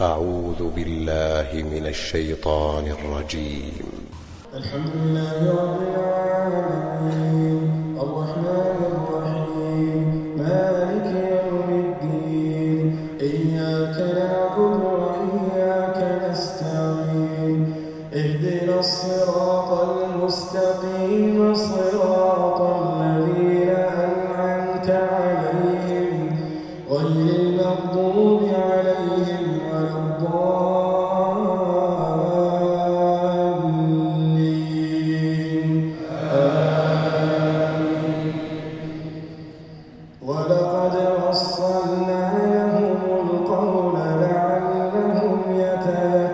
أعوذ بالله من الشيطان الرجيم. الحمد لله رب العالمين الرحمن الرحيم مالك يوم الدين إياك نعبد وإياك نستعين اهدنا الصراط ولقد وصلنا لهم القول لعلهم يتذكرون.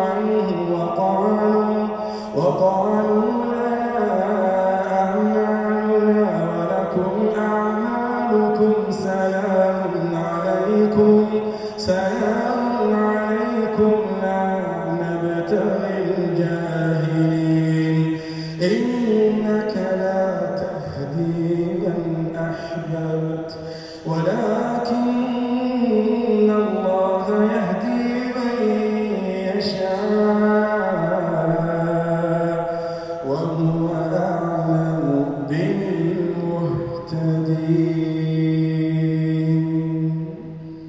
عنه وقالوا وقالوا لنا أعمالنا ولكم أعمالكم سلام عليكم سلام عليكم لا نبتغي الجاهلين. إنك لا